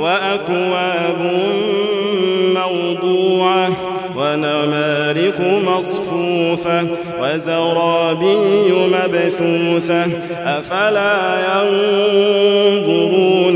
وأكواب موضوعة ونمارق مصفوفة وزرابي مبثوثة أفلا ينظرون